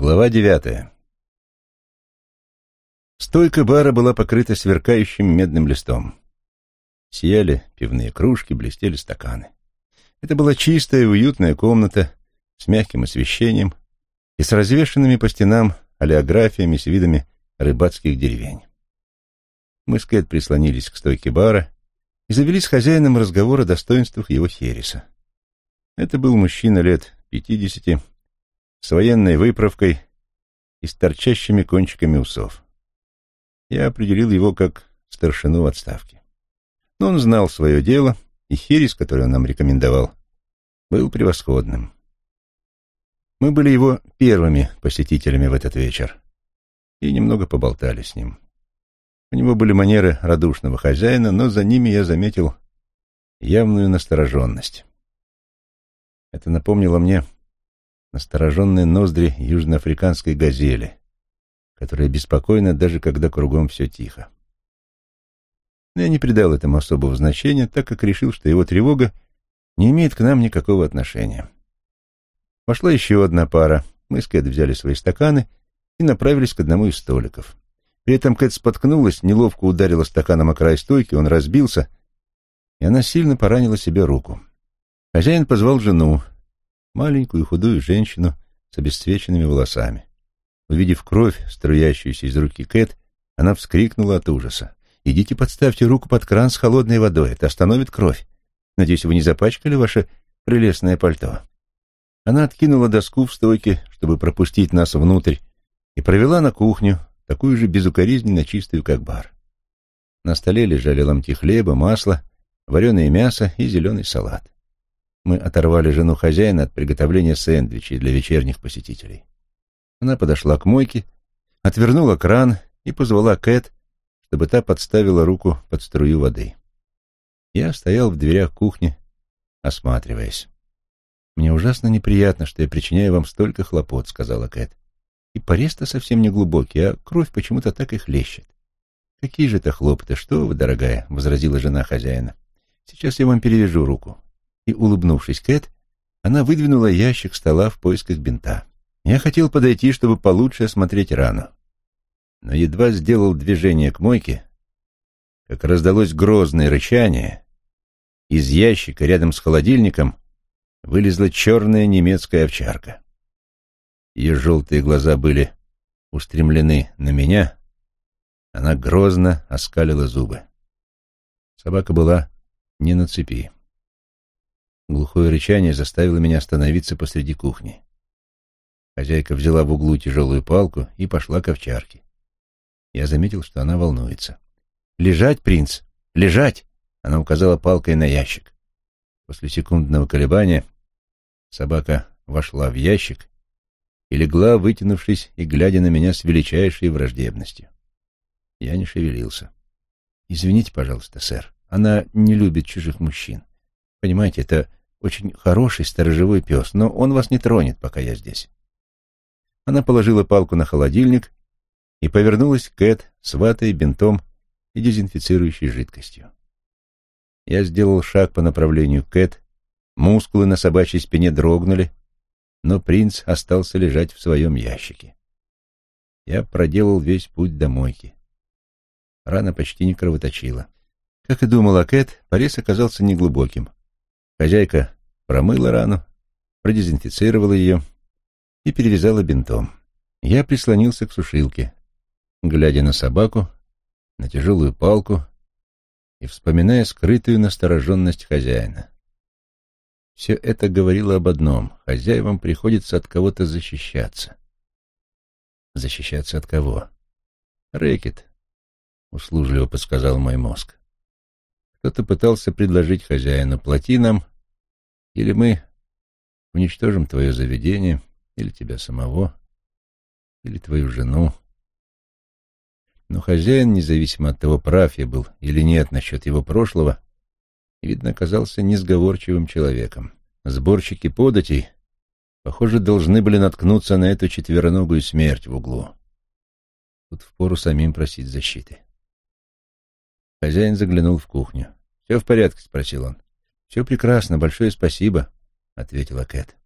Глава девятая. Стойка бара была покрыта сверкающим медным листом. Сияли пивные кружки, блестели стаканы. Это была чистая и уютная комната с мягким освещением и с развешенными по стенам олеографиями с видами рыбацких деревень. Мы с Кэт прислонились к стойке бара и завели с хозяином разговор о достоинствах его хереса. Это был мужчина лет пятидесяти, с военной выправкой и с торчащими кончиками усов. Я определил его как старшину в отставке. Но он знал свое дело, и херес, который он нам рекомендовал, был превосходным. Мы были его первыми посетителями в этот вечер и немного поболтали с ним. У него были манеры радушного хозяина, но за ними я заметил явную настороженность. Это напомнило мне настороженные ноздри южноафриканской газели, которая беспокойна даже когда кругом все тихо. Но я не придал этому особого значения, так как решил, что его тревога не имеет к нам никакого отношения. Вошла еще одна пара. Мы с Кэт взяли свои стаканы и направились к одному из столиков. При этом Кэт споткнулась, неловко ударила стаканом о край стойки, он разбился, и она сильно поранила себе руку. Хозяин позвал жену, маленькую худую женщину с обесцвеченными волосами. Увидев кровь, струящуюся из руки Кэт, она вскрикнула от ужаса. «Идите подставьте руку под кран с холодной водой, это остановит кровь. Надеюсь, вы не запачкали ваше прелестное пальто». Она откинула доску в стойке, чтобы пропустить нас внутрь, и провела на кухню, такую же безукоризненно чистую, как бар. На столе лежали ломти хлеба, масло, вареное мясо и зеленый салат мы оторвали жену хозяина от приготовления сэндвичей для вечерних посетителей. Она подошла к мойке, отвернула кран и позвала Кэт, чтобы та подставила руку под струю воды. Я стоял в дверях кухни, осматриваясь. «Мне ужасно неприятно, что я причиняю вам столько хлопот», — сказала Кэт. «И порез-то совсем не глубокий, а кровь почему-то так и хлещет». «Какие же это хлопоты? Что вы, дорогая?» — возразила жена хозяина. «Сейчас я вам перевяжу руку и, улыбнувшись Кэт, она выдвинула ящик стола в поисках бинта. Я хотел подойти, чтобы получше осмотреть рану. Но едва сделал движение к мойке, как раздалось грозное рычание, из ящика рядом с холодильником вылезла черная немецкая овчарка. Ее желтые глаза были устремлены на меня, она грозно оскалила зубы. Собака была не на цепи. Глухое рычание заставило меня остановиться посреди кухни. Хозяйка взяла в углу тяжелую палку и пошла к овчарке. Я заметил, что она волнуется. «Лежать, принц! Лежать!» Она указала палкой на ящик. После секундного колебания собака вошла в ящик и легла, вытянувшись и глядя на меня с величайшей враждебностью. Я не шевелился. «Извините, пожалуйста, сэр, она не любит чужих мужчин. Понимаете, это очень хороший сторожевой пес, но он вас не тронет, пока я здесь. Она положила палку на холодильник и повернулась к Кэт с ватой, бинтом и дезинфицирующей жидкостью. Я сделал шаг по направлению к Кэт, мускулы на собачьей спине дрогнули, но принц остался лежать в своем ящике. Я проделал весь путь до мойки. Рана почти не кровоточила. Как и думала Кэт, порез оказался неглубоким. Хозяйка промыла рану, продезинфицировала ее и перевязала бинтом. Я прислонился к сушилке, глядя на собаку, на тяжелую палку и вспоминая скрытую настороженность хозяина. Все это говорило об одном — хозяевам приходится от кого-то защищаться. Защищаться от кого? Рэкет, — услужливо подсказал мой мозг. Кто-то пытался предложить хозяину, плати нам, или мы уничтожим твое заведение, или тебя самого, или твою жену. Но хозяин, независимо от того, прав я был или нет насчет его прошлого, видно, оказался несговорчивым человеком. Сборщики податей, похоже, должны были наткнуться на эту четвероногую смерть в углу. Тут впору самим просить защиты. Хозяин заглянул в кухню. «Все в порядке?» — спросил он. «Все прекрасно, большое спасибо», — ответила Кэт.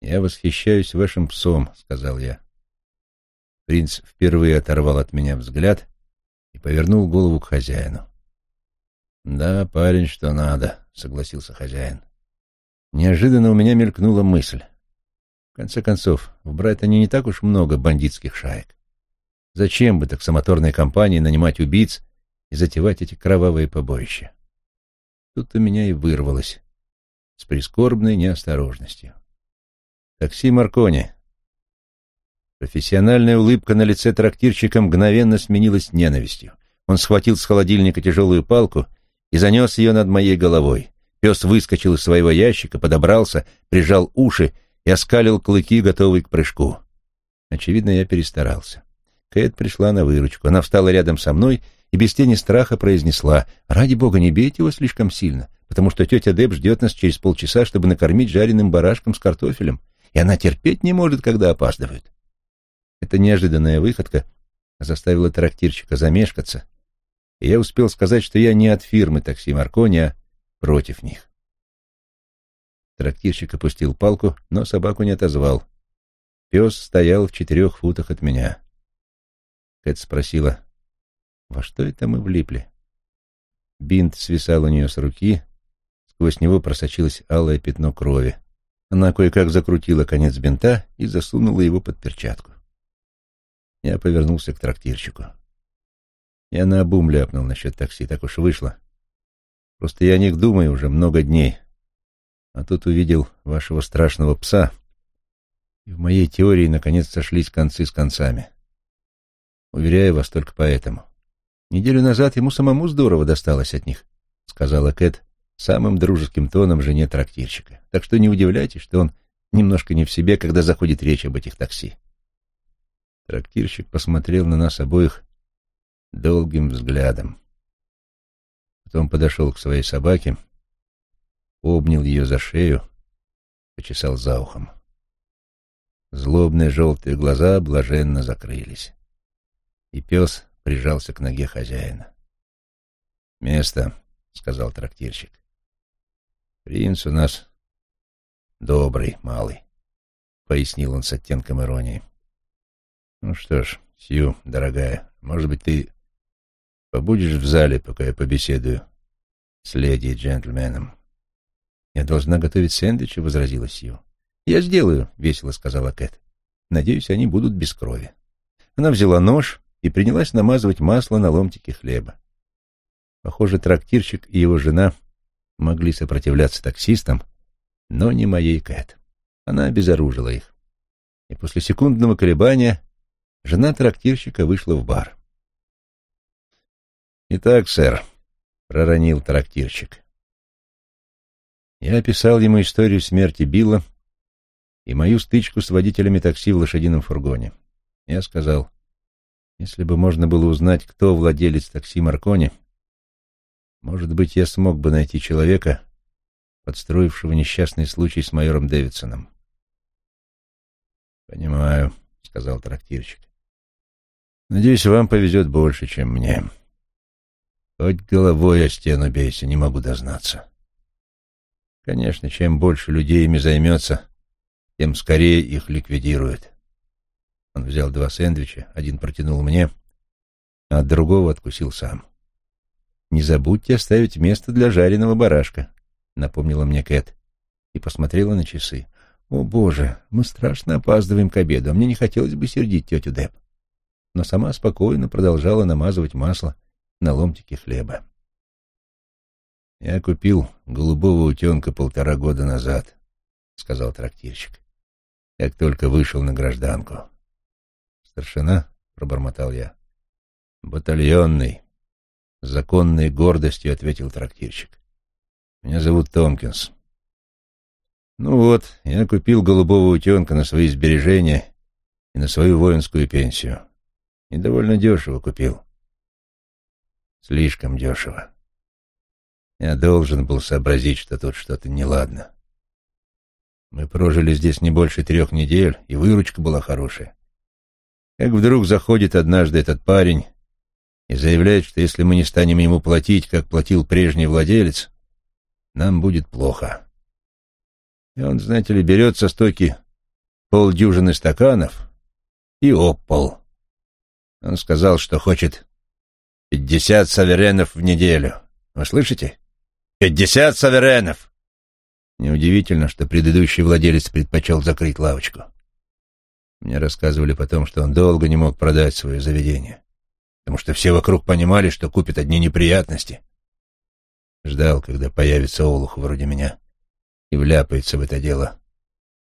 «Я восхищаюсь вашим псом», — сказал я. Принц впервые оторвал от меня взгляд и повернул голову к хозяину. «Да, парень, что надо», — согласился хозяин. Неожиданно у меня мелькнула мысль. В конце концов, в Брайтоне не так уж много бандитских шаек. Зачем бы так таксомоторной компании нанимать убийц и затевать эти кровавые побоища? Тут у меня и вырвалось с прискорбной неосторожностью. «Такси Маркони». Профессиональная улыбка на лице трактирщика мгновенно сменилась ненавистью. Он схватил с холодильника тяжелую палку и занес ее над моей головой. Пес выскочил из своего ящика, подобрался, прижал уши и оскалил клыки, готовый к прыжку. Очевидно, я перестарался. Кэт пришла на выручку. Она встала рядом со мной и без тени страха произнесла, «Ради бога, не бейте его слишком сильно потому что тетя Деб ждет нас через полчаса, чтобы накормить жареным барашком с картофелем, и она терпеть не может, когда опаздывают. Эта неожиданная выходка заставила трактирщика замешкаться, и я успел сказать, что я не от фирмы такси Маркони, а против них. Трактирщик опустил палку, но собаку не отозвал. Пес стоял в четырех футах от меня. Кэт спросила, во что это мы влипли? Бинт свисал у нее с руки, Сквозь него просочилось алое пятно крови. Она кое-как закрутила конец бинта и засунула его под перчатку. Я повернулся к трактирщику. Я наобум ляпнул насчет такси, так уж вышло. Просто я о них думаю уже много дней. А тут увидел вашего страшного пса, и в моей теории наконец сошлись концы с концами. Уверяю вас только поэтому. Неделю назад ему самому здорово досталось от них, — сказала Кэт, самым дружеским тоном жене трактирщика. Так что не удивляйтесь, что он немножко не в себе, когда заходит речь об этих такси. Трактирщик посмотрел на нас обоих долгим взглядом. Потом подошел к своей собаке, обнял ее за шею, почесал за ухом. Злобные желтые глаза блаженно закрылись, и пес прижался к ноге хозяина. «Место», — сказал трактирщик. «Принц у нас добрый, малый», — пояснил он с оттенком иронии. «Ну что ж, Сью, дорогая, может быть, ты побудешь в зале, пока я побеседую с леди и джентльменом?» «Я должна готовить сэндвичи», — возразила Сью. «Я сделаю», — весело сказала Кэт. «Надеюсь, они будут без крови». Она взяла нож и принялась намазывать масло на ломтики хлеба. Похоже, трактирщик и его жена — могли сопротивляться таксистам, но не моей Кэт. Она обезоружила их. И после секундного колебания жена трактирщика вышла в бар. «Итак, сэр», — проронил трактирщик. Я описал ему историю смерти Билла и мою стычку с водителями такси в лошадином фургоне. Я сказал, если бы можно было узнать, кто владелец такси Маркони, может быть, я смог бы найти человека, подстроившего несчастный случай с майором Дэвидсоном. «Понимаю», — сказал трактирщик. «Надеюсь, вам повезет больше, чем мне. Хоть головой о стену бейся, не могу дознаться. Конечно, чем больше людей ими займется, тем скорее их ликвидируют». Он взял два сэндвича, один протянул мне, а от другого откусил сам. «Не забудьте оставить место для жареного барашка», — напомнила мне Кэт и посмотрела на часы. «О, Боже, мы страшно опаздываем к обеду, а мне не хотелось бы сердить тетю Деб». Но сама спокойно продолжала намазывать масло на ломтики хлеба. «Я купил голубого утенка полтора года назад», — сказал трактирщик, — «как только вышел на гражданку». «Старшина?» — пробормотал я. «Батальонный», с законной гордостью ответил трактирщик. Меня зовут Томпкинс. Ну вот, я купил голубого утенка на свои сбережения и на свою воинскую пенсию. И довольно дешево купил. Слишком дешево. Я должен был сообразить, что тут что-то неладно. Мы прожили здесь не больше трех недель, и выручка была хорошая. Как вдруг заходит однажды этот парень и заявляет, что если мы не станем ему платить, как платил прежний владелец, нам будет плохо. И он, знаете ли, берет со стойки полдюжины стаканов и опол. Он сказал, что хочет пятьдесят саверенов в неделю. Вы слышите? Пятьдесят саверенов! Неудивительно, что предыдущий владелец предпочел закрыть лавочку. Мне рассказывали потом, что он долго не мог продать свое заведение, потому что все вокруг понимали, что купит одни неприятности. Ждал, когда появится олух вроде меня и вляпается в это дело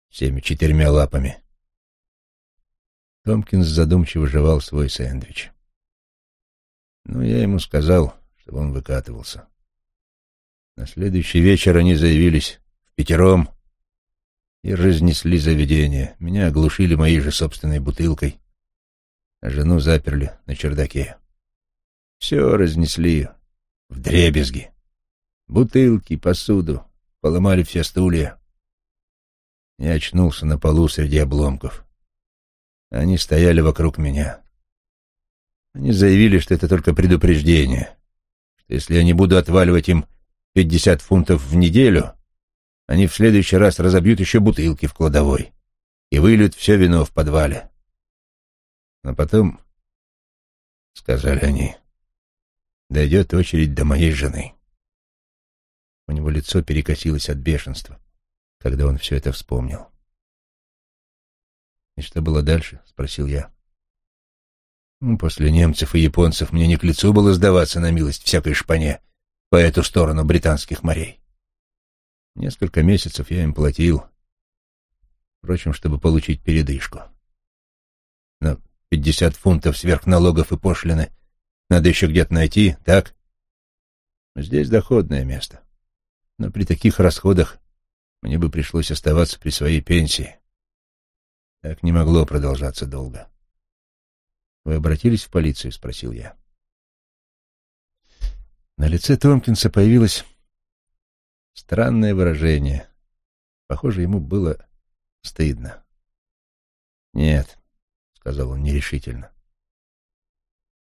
всеми четырьмя лапами. Томпкинс задумчиво жевал свой сэндвич. Ну, я ему сказал, чтобы он выкатывался. На следующий вечер они заявились в пятером и разнесли заведение. Меня оглушили моей же собственной бутылкой, а жену заперли на чердаке. Все разнесли в дребезги. Бутылки, посуду, поломали все стулья. Я очнулся на полу среди обломков. Они стояли вокруг меня. Они заявили, что это только предупреждение, что если я не буду отваливать им пятьдесят фунтов в неделю, они в следующий раз разобьют еще бутылки в кладовой и выльют все вино в подвале. Но потом, — сказали они, — дойдет очередь до моей жены. У него лицо перекосилось от бешенства, когда он все это вспомнил. «И что было дальше?» — спросил я. Ну, после немцев и японцев мне не к лицу было сдаваться на милость всякой шпане по эту сторону британских морей. Несколько месяцев я им платил, впрочем, чтобы получить передышку. Но пятьдесят фунтов сверх налогов и пошлины надо еще где-то найти, так? Здесь доходное место. Но при таких расходах мне бы пришлось оставаться при своей пенсии. Так не могло продолжаться долго. «Вы обратились в полицию?» — спросил я. На лице Томпкинса появилось странное выражение. Похоже, ему было стыдно. «Нет», — сказал он нерешительно.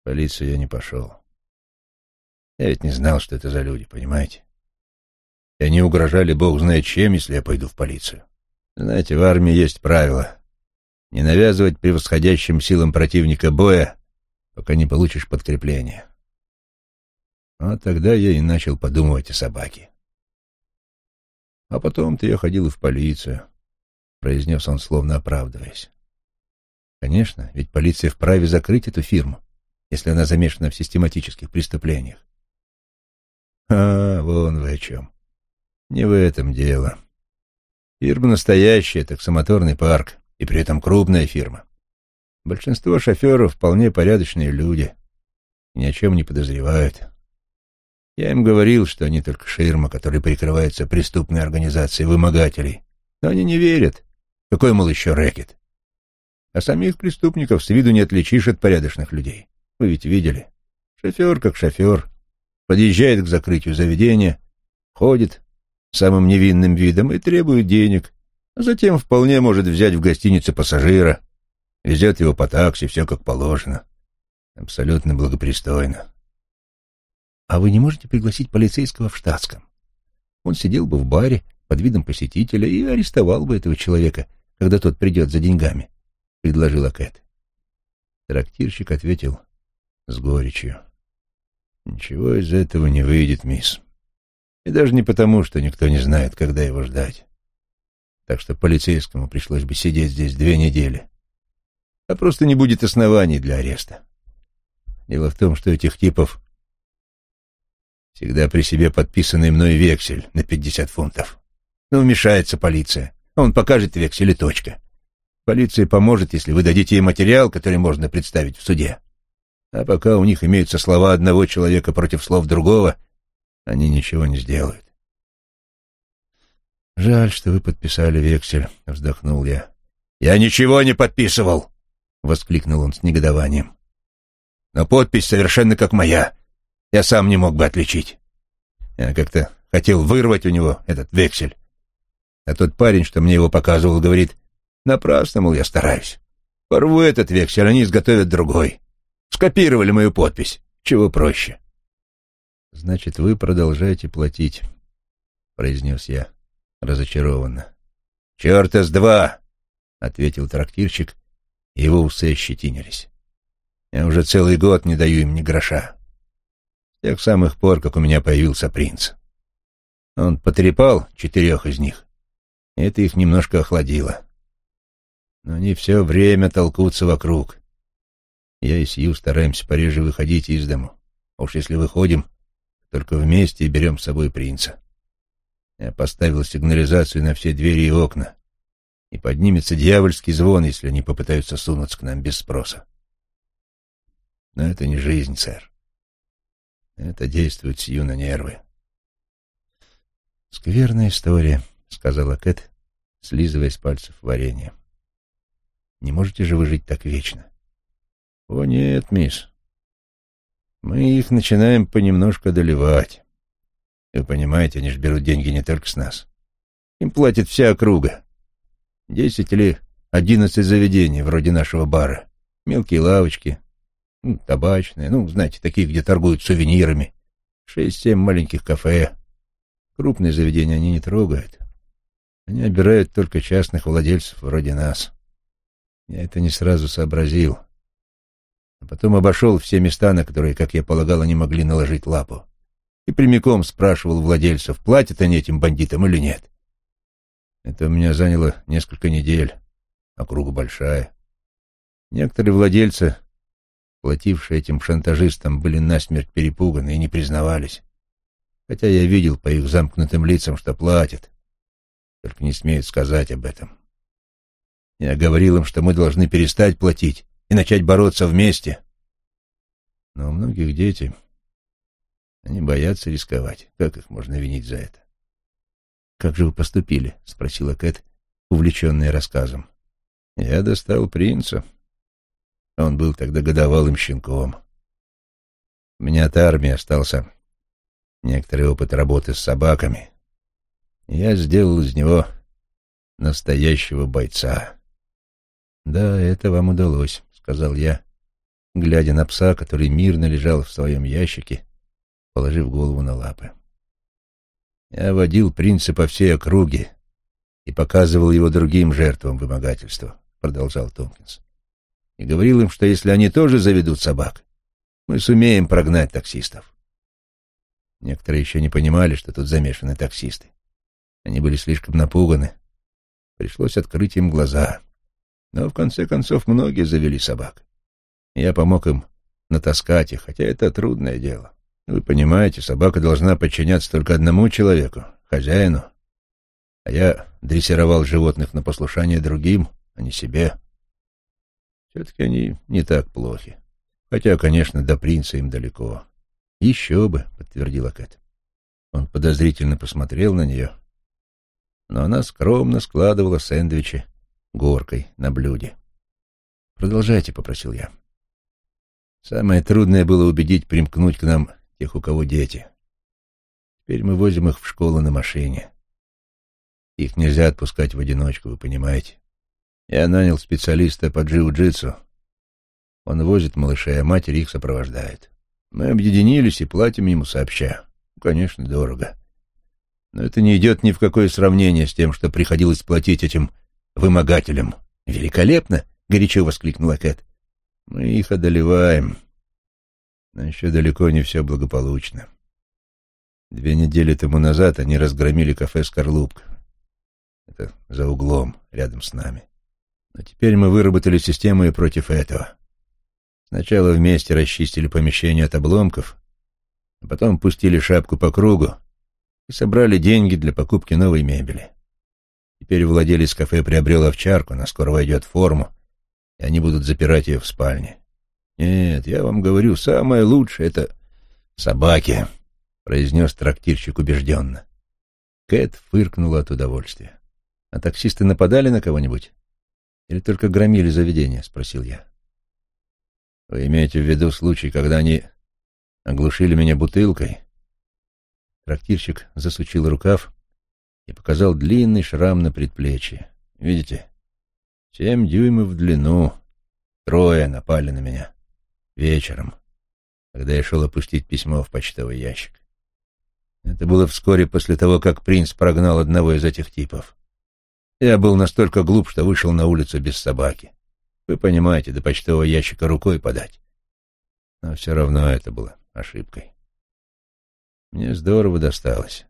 «В полицию я не пошел. Я ведь не знал, что это за люди, понимаете? И они угрожали, бог знает чем, если я пойду в полицию. Знаете, в армии есть правило не навязывать превосходящим силам противника боя, пока не получишь подкрепление. А тогда я и начал подумывать о собаке. А потом-то я ходил и в полицию, — произнес он, словно оправдываясь. Конечно, ведь полиция вправе закрыть эту фирму, если она замешана в систематических преступлениях. А, вон вы о чем. Не в этом дело. Фирма настоящая, таксомоторный парк и при этом крупная фирма. Большинство шоферов вполне порядочные люди, ни о чем не подозревают. Я им говорил, что они только ширма, которой прикрывается преступной организацией вымогателей. Но они не верят. Какой, мол, еще рэкет? А самих преступников с виду не отличишь от порядочных людей. Вы ведь видели. Шофер как шофер. Подъезжает к закрытию заведения, ходит самым невинным видом и требует денег, а затем вполне может взять в гостинице пассажира, везет его по такси, все как положено. Абсолютно благопристойно. А вы не можете пригласить полицейского в штатском? Он сидел бы в баре под видом посетителя и арестовал бы этого человека, когда тот придет за деньгами, — предложила Кэт. Трактирщик ответил с горечью. «Ничего из этого не выйдет, мисс. И даже не потому, что никто не знает, когда его ждать так что полицейскому пришлось бы сидеть здесь две недели. А просто не будет оснований для ареста. Дело в том, что этих типов всегда при себе подписанный мной вексель на пятьдесят фунтов. Но вмешается полиция. Он покажет вексель и точка. Полиция поможет, если вы дадите ей материал, который можно представить в суде. А пока у них имеются слова одного человека против слов другого, они ничего не сделают. «Жаль, что вы подписали вексель», — вздохнул я. «Я ничего не подписывал!» — воскликнул он с негодованием. «Но подпись совершенно как моя. Я сам не мог бы отличить. Я как-то хотел вырвать у него этот вексель. А тот парень, что мне его показывал, говорит, напрасно, мол, я стараюсь. Порву этот вексель, они изготовят другой. Скопировали мою подпись. Чего проще?» «Значит, вы продолжаете платить», — произнес я разочарованно. «Черта с два! — ответил трактирщик, его усы ощетинились. «Я уже целый год не даю им ни гроша. С тех самых пор, как у меня появился принц. Он потрепал четырех из них, и это их немножко охладило. Но они все время толкутся вокруг. Я и Сью стараемся пореже выходить из дому. А уж если выходим, только вместе и берем с собой принца. Я поставил сигнализацию на все двери и окна, и поднимется дьявольский звон, если они попытаются сунуться к нам без спроса. Но это не жизнь, сэр. Это действует Сью на нервы. «Скверная история», — сказала Кэт, слизывая с пальцев варенье. «Не можете же вы жить так вечно?» «О, нет, мисс. Мы их начинаем понемножку доливать. Вы понимаете, они же берут деньги не только с нас. Им платит вся округа. Десять или одиннадцать заведений, вроде нашего бара. Мелкие лавочки, табачные, ну, знаете, такие, где торгуют сувенирами. Шесть-семь маленьких кафе. Крупные заведения они не трогают. Они обирают только частных владельцев вроде нас. Я это не сразу сообразил. А потом обошел все места, на которые, как я полагал, они могли наложить лапу. И прямиком спрашивал владельцев, платят они этим бандитам или нет. Это у меня заняло несколько недель. Округа большая. Некоторые владельцы, платившие этим шантажистам, были насмерть перепуганы и не признавались. Хотя я видел по их замкнутым лицам, что платят. Только не смеют сказать об этом. Я говорил им, что мы должны перестать платить и начать бороться вместе. Но у многих дети, они боятся рисковать. Как их можно винить за это? «Как же вы поступили?» — спросила Кэт, увлеченная рассказом. «Я достал принца. Он был тогда годовалым щенком. У меня от армии остался некоторый опыт работы с собаками. Я сделал из него настоящего бойца. Да, это вам удалось сказал я, глядя на пса, который мирно лежал в своем ящике, положив голову на лапы. Я водил принца по всей округе и показывал его другим жертвам вымогательства, продолжал Томпкинс. И говорил им, что если они тоже заведут собак, мы сумеем прогнать таксистов. Некоторые еще не понимали, что тут замешаны таксисты. Они были слишком напуганы. Пришлось открыть им глаза. Но в конце концов многие завели собак. Я помог им натаскать их, хотя это трудное дело. Вы понимаете, собака должна подчиняться только одному человеку, хозяину. А я дрессировал животных на послушание другим, а не себе. Все-таки они не так плохи. Хотя, конечно, до принца им далеко. Еще бы, подтвердила Кэт. Он подозрительно посмотрел на нее, но она скромно складывала сэндвичи горкой на блюде. «Продолжайте», — попросил я. Самое трудное было убедить примкнуть к нам тех, у кого дети. Теперь мы возим их в школу на машине. Их нельзя отпускать в одиночку, вы понимаете. Я нанял специалиста по джиу-джитсу. Он возит малышей, а матери их сопровождает. Мы объединились и платим ему сообща. Конечно, дорого. Но это не идет ни в какое сравнение с тем, что приходилось платить этим вымогателям. «Великолепно!» — горячо воскликнула Кэт. «Мы их одолеваем, но еще далеко не все благополучно. Две недели тому назад они разгромили кафе «Скорлупка». Это за углом, рядом с нами. Но теперь мы выработали систему и против этого. Сначала вместе расчистили помещение от обломков, а потом пустили шапку по кругу и собрали деньги для покупки новой мебели. Теперь владелец кафе приобрел овчарку, она скоро войдет в форму, и они будут запирать ее в спальне. Нет, я вам говорю, самое лучшее — это собаки, — произнес трактирщик убежденно. Кэт фыркнула от удовольствия. — А таксисты нападали на кого-нибудь? Или только громили заведение? — спросил я. — Вы имеете в виду случай, когда они оглушили меня бутылкой? Трактирщик засучил рукав и показал длинный шрам на предплечье. Видите? Семь дюймов в длину. Трое напали на меня. Вечером, когда я шел опустить письмо в почтовый ящик. Это было вскоре после того, как принц прогнал одного из этих типов. Я был настолько глуп, что вышел на улицу без собаки. Вы понимаете, до почтового ящика рукой подать. Но все равно это было ошибкой. Мне здорово досталось.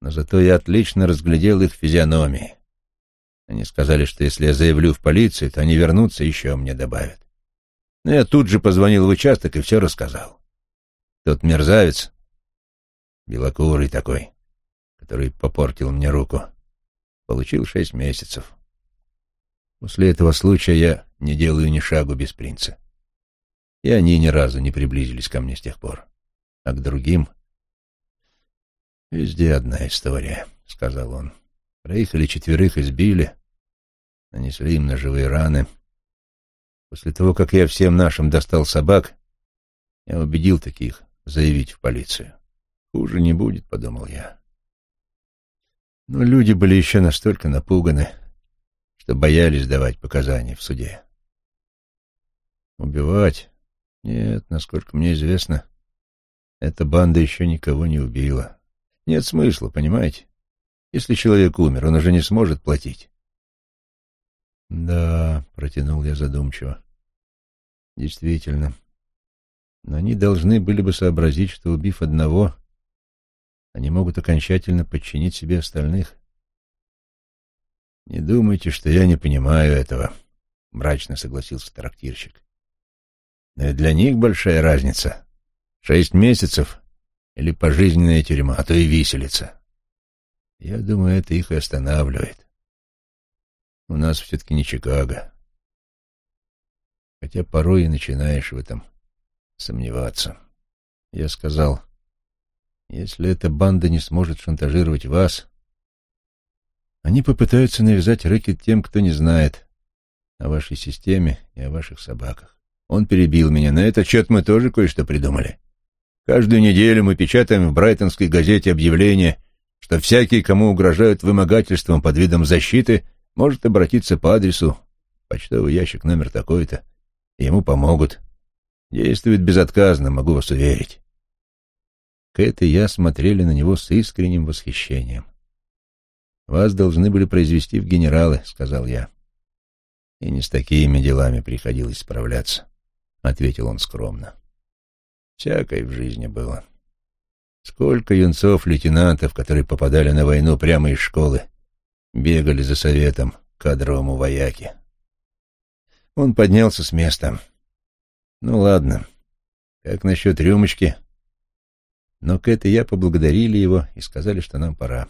Но зато я отлично разглядел их физиономии. Они сказали, что если я заявлю в полицию, то они вернутся и еще мне добавят. Но я тут же позвонил в участок и все рассказал. Тот мерзавец, белокурый такой, который попортил мне руку, получил шесть месяцев. После этого случая я не делаю ни шагу без принца. И они ни разу не приблизились ко мне с тех пор. А к другим... «Везде одна история», — сказал он. «Троих или четверых избили, нанесли им ножевые раны. После того, как я всем нашим достал собак, я убедил таких заявить в полицию. Хуже не будет, — подумал я. Но люди были еще настолько напуганы, что боялись давать показания в суде. Убивать? Нет, насколько мне известно, эта банда еще никого не убила. Нет смысла, понимаете? Если человек умер, он уже не сможет платить. Да, протянул я задумчиво. Действительно. Но они должны были бы сообразить, что, убив одного, они могут окончательно подчинить себе остальных. «Не думайте, что я не понимаю этого», — мрачно согласился трактирщик. «Но для них большая разница. Шесть месяцев или пожизненная тюрьма, а то и виселица. Я думаю, это их и останавливает. У нас все-таки не Чикаго. Хотя порой и начинаешь в этом сомневаться. Я сказал, если эта банда не сможет шантажировать вас, они попытаются навязать рэкет тем, кто не знает о вашей системе и о ваших собаках. Он перебил меня. На этот счет мы тоже кое-что придумали. Каждую неделю мы печатаем в Брайтонской газете объявление, что всякий, кому угрожают вымогательством под видом защиты, может обратиться по адресу почтовый ящик номер такой-то, и ему помогут. Действует безотказно, могу вас уверить. Кэт и я смотрели на него с искренним восхищением. «Вас должны были произвести в генералы», — сказал я. «И не с такими делами приходилось справляться», — ответил он скромно. «Всякое в жизни было. Сколько юнцов-лейтенантов, которые попадали на войну прямо из школы, бегали за советом кадровому вояке». Он поднялся с места. «Ну ладно, как насчет рюмочки?» Но Кэт и я поблагодарили его и сказали, что нам пора.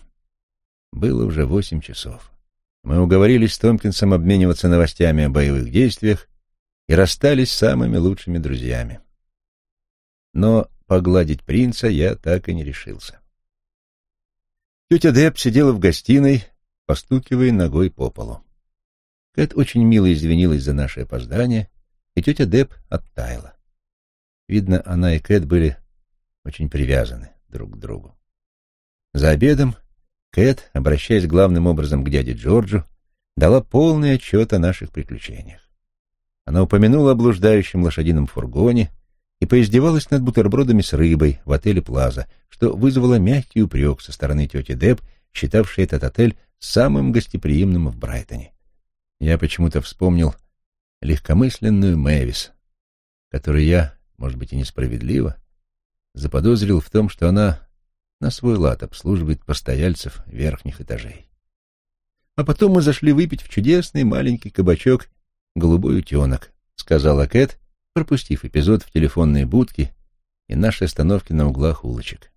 Было уже восемь часов. Мы уговорились с Томпкинсом обмениваться новостями о боевых действиях и расстались самыми лучшими друзьями. Но погладить принца я так и не решился. Тетя Деб сидела в гостиной, постукивая ногой по полу. Кэт очень мило извинилась за наше опоздание, и тетя Деб оттаяла. Видно, она и Кэт были очень привязаны друг к другу. За обедом Кэт, обращаясь главным образом к дяде Джорджу, дала полный отчет о наших приключениях. Она упомянула о блуждающем лошадином фургоне и поиздевалась над бутербродами с рыбой в отеле «Плаза», что вызвало мягкий упрек со стороны тети Деб, считавшей этот отель самым гостеприимным в Брайтоне. Я почему-то вспомнил легкомысленную Мэвис, которую я, может быть и несправедливо, заподозрил в том, что она на свой лад обслуживает постояльцев верхних этажей. А потом мы зашли выпить в чудесный маленький кабачок «Голубой утенок», — сказала Кэт, пропустив эпизод в телефонной будке и нашей остановке на углах улочек.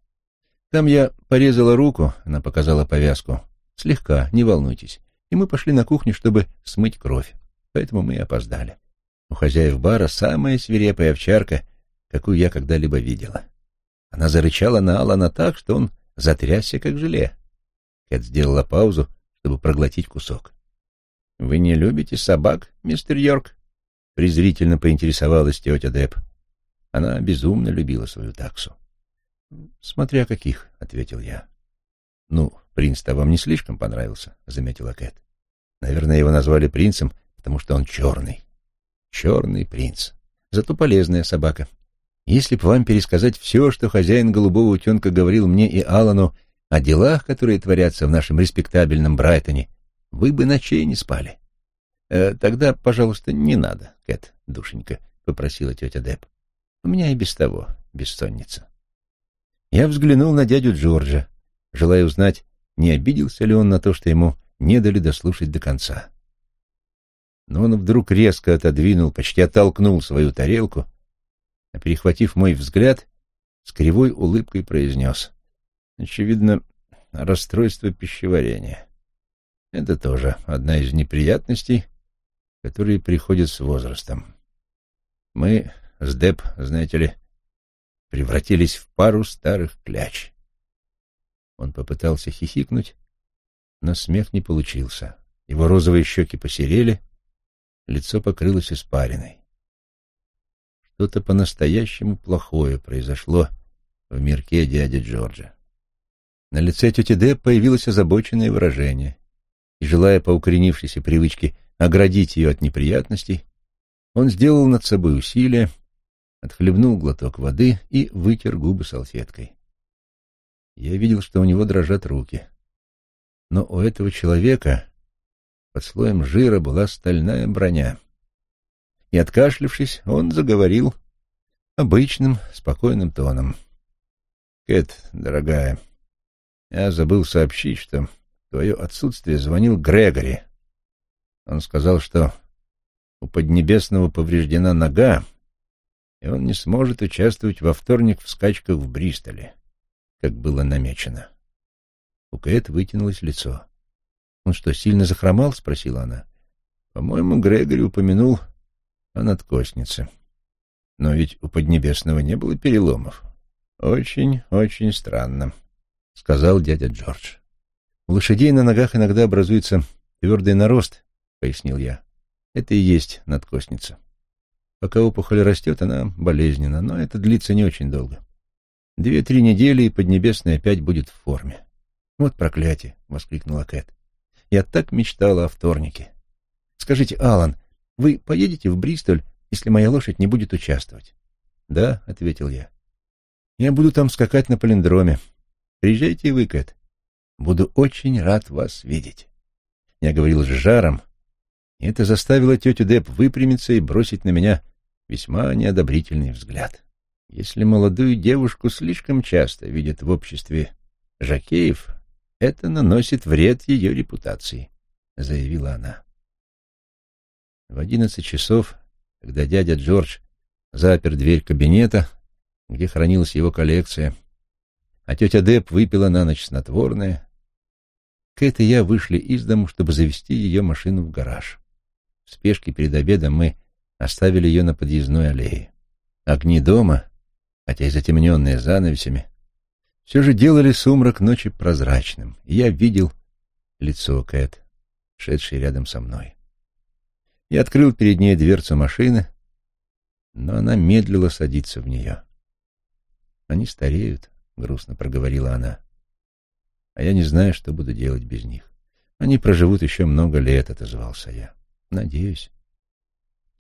Там я порезала руку, она показала повязку, слегка, не волнуйтесь, и мы пошли на кухню, чтобы смыть кровь, поэтому мы и опоздали. У хозяев бара самая свирепая овчарка, какую я когда-либо видела. Она зарычала на Алана так, что он затрясся, как желе. Кэт сделала паузу, чтобы проглотить кусок. — Вы не любите собак, мистер Йорк? — презрительно поинтересовалась тетя Деп. Она безумно любила свою таксу. — Смотря каких, — ответил я. — Ну, принц-то вам не слишком понравился, — заметила Кэт. Наверное, его назвали принцем, потому что он черный. Черный принц. Зато полезная собака. Если б вам пересказать все, что хозяин голубого утенка говорил мне и Алану о делах, которые творятся в нашем респектабельном Брайтоне, вы бы ночей не спали. Э, тогда, пожалуйста, не надо, Кэт, душенька, — попросила тетя Деп. У меня и без того бессонница. Я взглянул на дядю Джорджа, желая узнать, не обиделся ли он на то, что ему не дали дослушать до конца. Но он вдруг резко отодвинул, почти оттолкнул свою тарелку, а, перехватив мой взгляд, с кривой улыбкой произнес. Очевидно, расстройство пищеварения. Это тоже одна из неприятностей, которые приходят с возрастом. Мы с Деп, знаете ли, превратились в пару старых кляч. Он попытался хихикнуть, но смех не получился. Его розовые щеки посерели, лицо покрылось испариной. Что-то по-настоящему плохое произошло в мирке дяди Джорджа. На лице тети Деб появилось озабоченное выражение, и, желая по укоренившейся привычке оградить ее от неприятностей, он сделал над собой усилие, отхлебнул глоток воды и вытер губы салфеткой. Я видел, что у него дрожат руки. Но у этого человека под слоем жира была стальная броня. И, откашлившись, он заговорил обычным, спокойным тоном. — Кэт, дорогая, я забыл сообщить, что в твое отсутствие звонил Грегори. Он сказал, что у Поднебесного повреждена нога, и он не сможет участвовать во вторник в скачках в Бристоле, как было намечено. У Кэт вытянулось лицо. «Он что, сильно захромал?» — спросила она. «По-моему, Грегори упомянул о надкоснице. Но ведь у Поднебесного не было переломов. Очень, очень странно», — сказал дядя Джордж. «У лошадей на ногах иногда образуется твердый нарост», — пояснил я. «Это и есть надкосница. Пока опухоль растет, она болезненна, но это длится не очень долго. Две-три недели, и Поднебесный опять будет в форме». «Вот проклятие!» — воскликнула Кэт. Я так мечтала о вторнике. Скажите, Алан, вы поедете в Бристоль, если моя лошадь не будет участвовать? Да, ответил я. Я буду там скакать на полиндроме. Приезжайте и вы, Кэт. Буду очень рад вас видеть. Я говорил с жаром, и это заставило тетю Деп выпрямиться и бросить на меня весьма неодобрительный взгляд. Если молодую девушку слишком часто видят в обществе жакеев, это наносит вред ее репутации, — заявила она. В одиннадцать часов, когда дядя Джордж запер дверь кабинета, где хранилась его коллекция, а тетя Деп выпила на ночь снотворное, Кэт и я вышли из дому, чтобы завести ее машину в гараж. В спешке перед обедом мы оставили ее на подъездной аллее. Огни дома, хотя и затемненные занавесями, все же делали сумрак ночи прозрачным, и я видел лицо Кэт, шедшей рядом со мной. Я открыл перед ней дверцу машины, но она медлила садиться в нее. «Они стареют», — грустно проговорила она. «А я не знаю, что буду делать без них. Они проживут еще много лет», — отозвался я. «Надеюсь.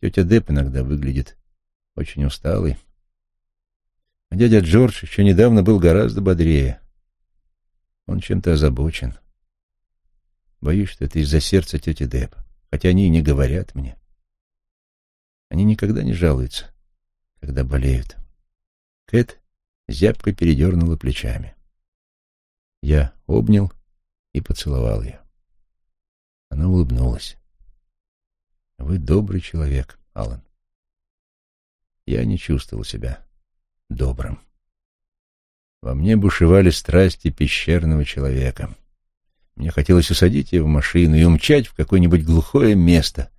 Тетя Деп иногда выглядит очень усталой, а дядя Джордж еще недавно был гораздо бодрее. Он чем-то озабочен. Боюсь, что это из-за сердца тети Деб, хотя они и не говорят мне. Они никогда не жалуются, когда болеют. Кэт зябко передернула плечами. Я обнял и поцеловал ее. Она улыбнулась. «Вы добрый человек, Алан. Я не чувствовал себя добрым. Во мне бушевали страсти пещерного человека. Мне хотелось усадить ее в машину и умчать в какое-нибудь глухое место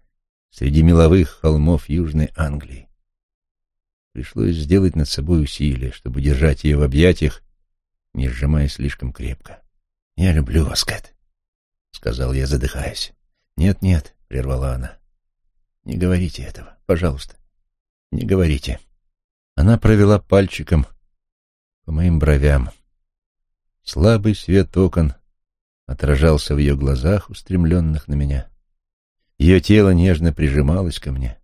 среди меловых холмов Южной Англии. Пришлось сделать над собой усилие, чтобы держать ее в объятиях, не сжимая слишком крепко. — Я люблю вас, Кэт, — сказал я, задыхаясь. «Нет, — Нет-нет, — прервала она. — Не говорите этого, пожалуйста, не говорите. — она провела пальчиком по моим бровям. Слабый свет окон отражался в ее глазах, устремленных на меня. Ее тело нежно прижималось ко мне.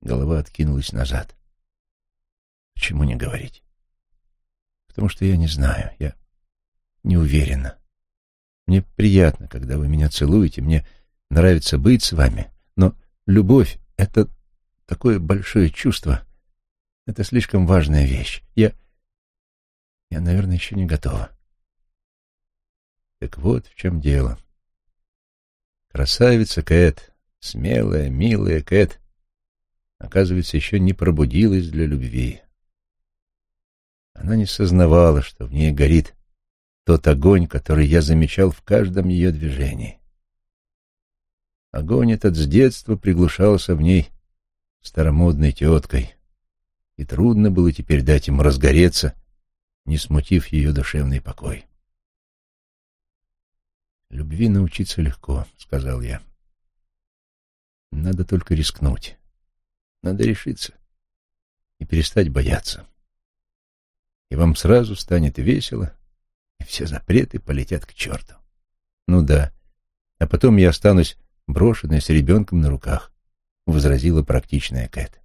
Голова откинулась назад. Почему не говорить? Потому что я не знаю, я не уверена. Мне приятно, когда вы меня целуете, мне нравится быть с вами, но любовь — это такое большое чувство. Это слишком важная вещь. Я... Я, наверное, еще не готова. Так вот в чем дело. Красавица Кэт, смелая, милая Кэт, оказывается, еще не пробудилась для любви. Она не сознавала, что в ней горит тот огонь, который я замечал в каждом ее движении. Огонь этот с детства приглушался в ней старомодной теткой, и трудно было теперь дать ему разгореться, не смутив ее душевный покой. «Любви научиться легко», — сказал я. «Надо только рискнуть. Надо решиться и перестать бояться. И вам сразу станет весело, и все запреты полетят к черту. Ну да, а потом я останусь брошенной с ребенком на руках, — возразила практичная Кэт.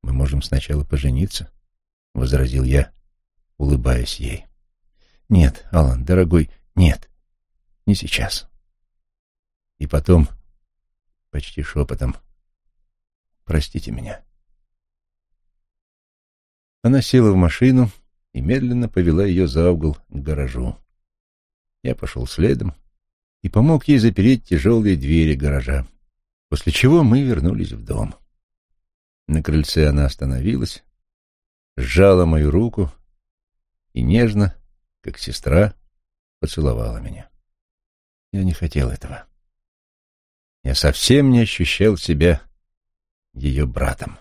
Мы можем сначала пожениться, — возразил я, улыбаясь ей. Нет, Алан, дорогой, нет, не сейчас. И потом, почти шепотом, простите меня. Она села в машину и медленно повела ее за угол к гаражу. Я пошел следом и помог ей запереть тяжелые двери гаража, после чего мы вернулись в дом. На крыльце она остановилась, сжала мою руку и нежно, как сестра, поцеловала меня. Я не хотел этого. Я совсем не ощущал себя ее братом.